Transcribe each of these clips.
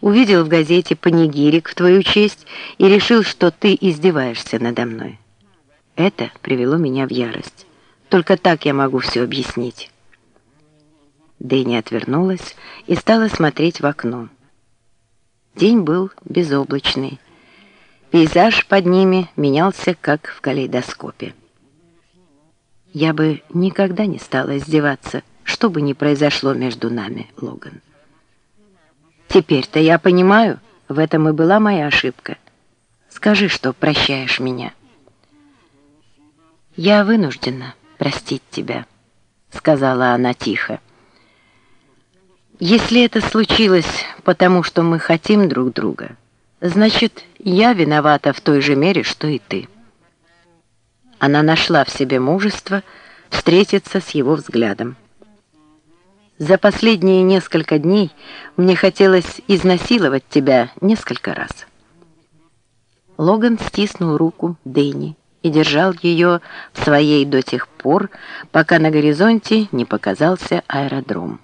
увидел в газете панигирик в твою честь и решил, что ты издеваешься надо мной. Это привело меня в ярость. Только так я могу все объяснить». Дэнни отвернулась и стала смотреть в окно. День был безоблачный. Пейзаж под ними менялся, как в калейдоскопе. Я бы никогда не стала издеваться, что бы ни произошло между нами, Логан. Теперь-то я понимаю, в этом и была моя ошибка. Скажи, что прощаешь меня. Я вынуждена простить тебя, сказала она тихо. Если это случилось потому, что мы хотим друг друга, значит, я виновата в той же мере, что и ты. Она нашла в себе мужество встретиться с его взглядом. За последние несколько дней мне хотелось изнасиловать тебя несколько раз. Логан стиснул руку Дэнни и держал ее в своей до тех пор, пока на горизонте не показался аэродром.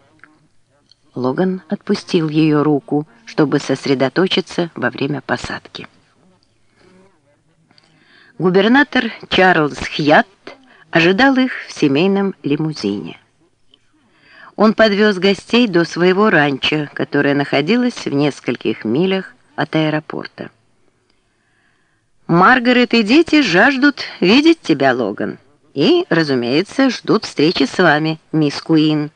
Логан отпустил ее руку, чтобы сосредоточиться во время посадки. Губернатор Чарльз Хьят ожидал их в семейном лимузине. Он подвез гостей до своего ранчо, которое находилось в нескольких милях от аэропорта. «Маргарет и дети жаждут видеть тебя, Логан, и, разумеется, ждут встречи с вами, мисс Куин».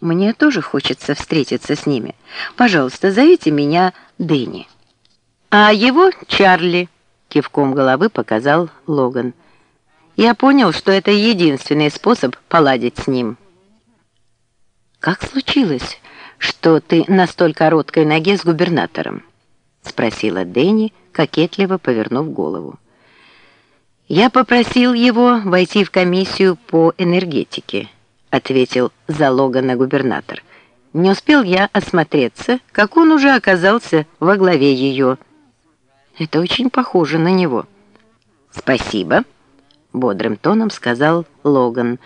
Мне тоже хочется встретиться с ними. Пожалуйста, зовите меня Дэнни. А его Чарли, кивком головы показал Логан. Я понял, что это единственный способ поладить с ним. Как случилось, что ты на столь короткой ноге с губернатором? спросила Дэнни, кокетливо повернув голову. Я попросил его войти в комиссию по энергетике. — ответил за Логана губернатор. «Не успел я осмотреться, как он уже оказался во главе ее». «Это очень похоже на него». «Спасибо», — бодрым тоном сказал Логан,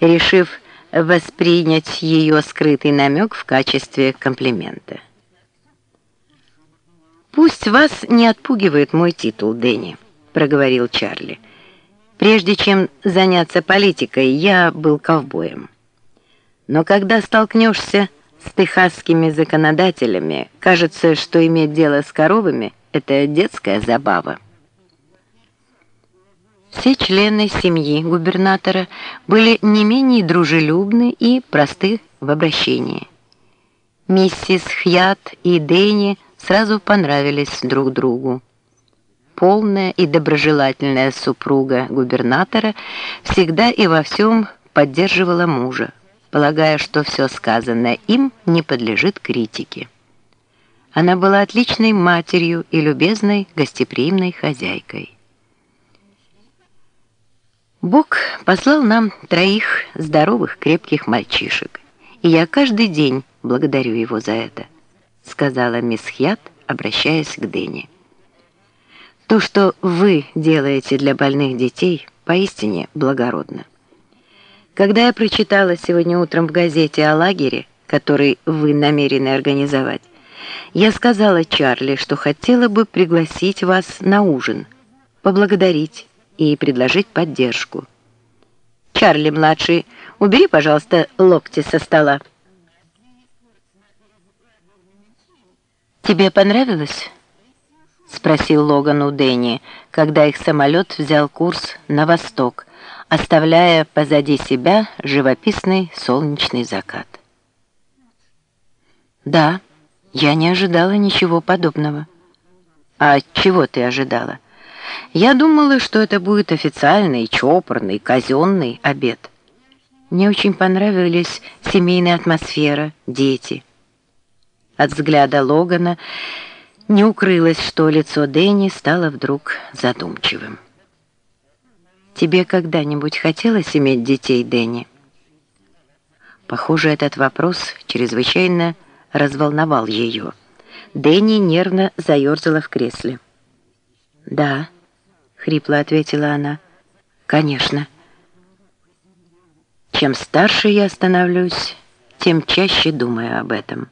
решив воспринять ее скрытый намек в качестве комплимента. «Пусть вас не отпугивает мой титул, Дэнни», — проговорил Чарли. Прежде чем заняться политикой, я был ковбоем. Но когда столкнешься с техасскими законодателями, кажется, что иметь дело с коровами — это детская забава. Все члены семьи губернатора были не менее дружелюбны и просты в обращении. Миссис Хьят и Дэнни сразу понравились друг другу полная и доброжелательная супруга губернатора всегда и во всем поддерживала мужа, полагая, что все сказанное им не подлежит критике. Она была отличной матерью и любезной, гостеприимной хозяйкой. Бог послал нам троих здоровых, крепких мальчишек, и я каждый день благодарю его за это, сказала мисс Хьят, обращаясь к Дэнни. То, что вы делаете для больных детей, поистине благородно. Когда я прочитала сегодня утром в газете о лагере, который вы намерены организовать, я сказала Чарли, что хотела бы пригласить вас на ужин, поблагодарить и предложить поддержку. Чарли-младший, убери, пожалуйста, локти со стола. Тебе понравилось? — спросил Логан у Дэнни, когда их самолет взял курс на восток, оставляя позади себя живописный солнечный закат. «Да, я не ожидала ничего подобного». «А чего ты ожидала?» «Я думала, что это будет официальный, чопорный, казенный обед. Мне очень понравились семейная атмосфера, дети». От взгляда Логана не укрылось, что лицо Дэнни стало вдруг задумчивым. «Тебе когда-нибудь хотелось иметь детей, Дэнни?» Похоже, этот вопрос чрезвычайно разволновал ее. Дэнни нервно заерзала в кресле. «Да», — хрипло ответила она, — «конечно». Чем старше я становлюсь, тем чаще думаю об этом.